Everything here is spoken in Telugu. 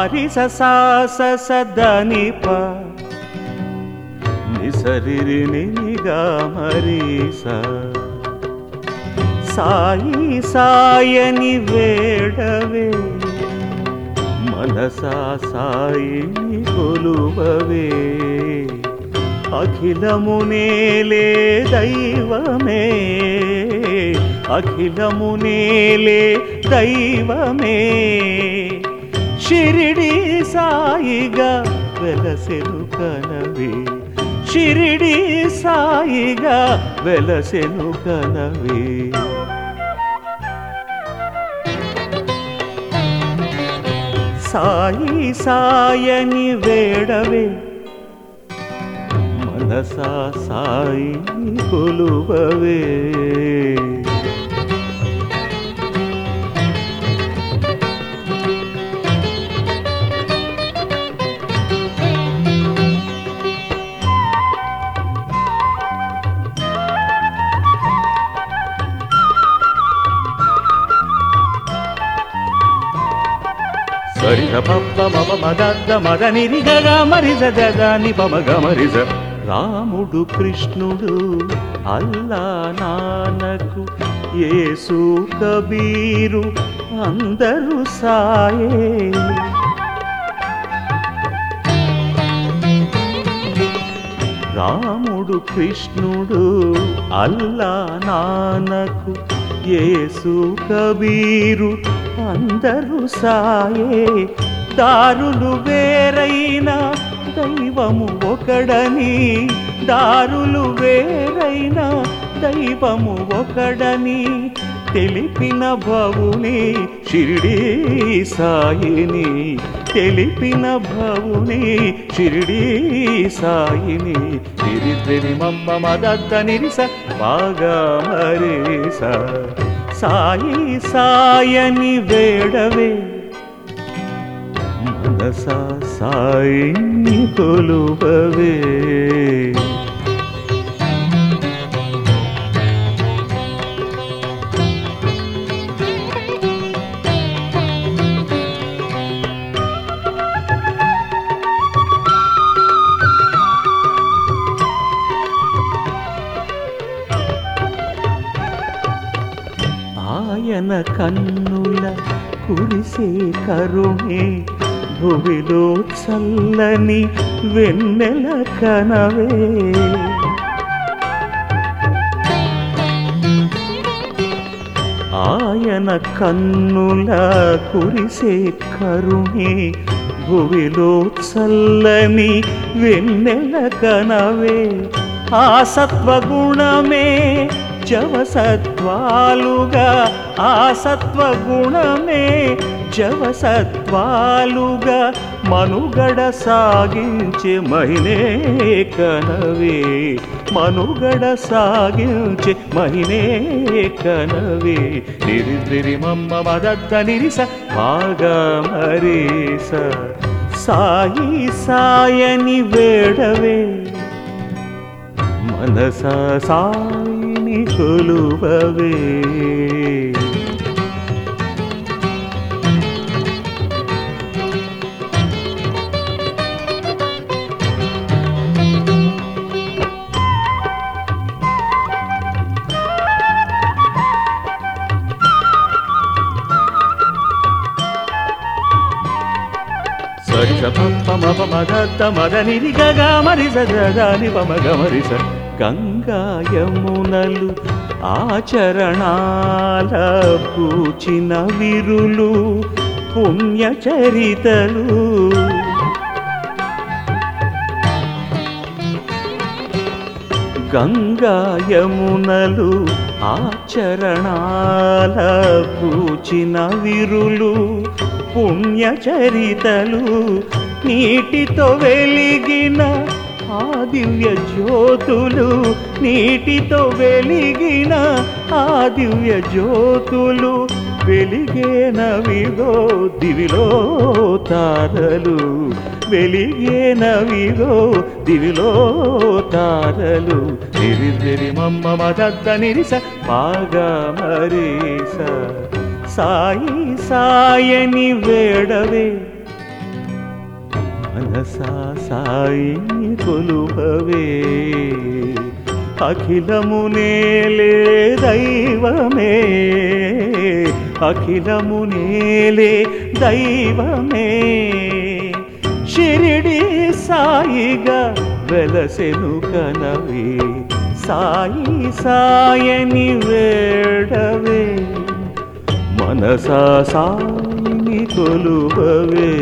పారిస సాస సదనిప నిసరిరి నిగా మరీస. సాయి సాయని వేడవే. మనసా సాయిని కొలువవే. అఖిలమునేలే దైవమే. అఖిలమునేలే దైవమే. షిరిడి సాయిగా వెలసెను కనవే. షిరిడి సాయిగా వెలసెను కనవే. సాయి సాయని వేడవే మనసా సాయి కొలువవే. సరిగ పప్ప మమ మదద్ద మద నిరిగగ మరిజ జగాని పమగ మరిజ. రాముడు కృష్ణుడు అల్లా నానకు యేసు కబీరు అందరూ సాయే. రాముడు కృష్ణుడు అల్లా నానకు యేసు కబీరు అందరూ సాయే దారులు వేరైనా దైవము ఒకడని దారులు వేరైనా దైవము ఒకడని తెలిపిన భవుని షిరిడీ సాయిని. తెలిపిన భవుని షిరిడి సాయిని. తిరిద్రి మమ్మ మదద్ద నిరిస బాగా మరేస. సాయి సాయని వేడవే. మనస సాయిని కొలువవే. నయన కన్నుల కురిసే కరుణే భువిలో చల్లని వెన్నెల కనవే. ఆయన కన్నుల కురిసే కరుణే భువిలో చల్లని వెన్నెల కనవే. ఆ సత్వగుణమే జవసత్వాలుగా ఆ సత్వగుణమే జవసత్వాలుగా మనుగడ సాగించే మహినే కనవే. మనుగడ సాగించే మహినే కనవే. నిరిద్రి మమ్మ మదత్త నిరిస బాగా మరీస. సాయి సాయని వేడవే. మనస సాయిని కొలువవే. సరిస పమ మప మదత్త మద నిరిగగా మరిస జగాని పమగ మరిస. యమునలు ఆచరణాల పూచిన విరులు పుణ్యచరితలు. గంగా యమునలు ఆచరణాల పూచిన విరులు పుణ్యచరితలు నీటితో వెలిగిన ఆ దివ్య జ్యోతులు నీటితో వెలిగిన ఆ దివ్య జ్యోతులు వెలిగేనవిగో దివిలో తారలు వెలిగేనవిగో దివిలో తారలు. నిరిదిరి మమ్మ మదద్ద నిరిస బాగా మరీస. సాయి సాయని వేడవే మనసా సాయి కొలువవే. అఖిలము దైవమే. అఖిలము నేలే దైవమే. షిరిడి సాయిగా వెలసెను కనవే. సాయి సాయని వేడవే. మనసా సాయిని కొలువవే.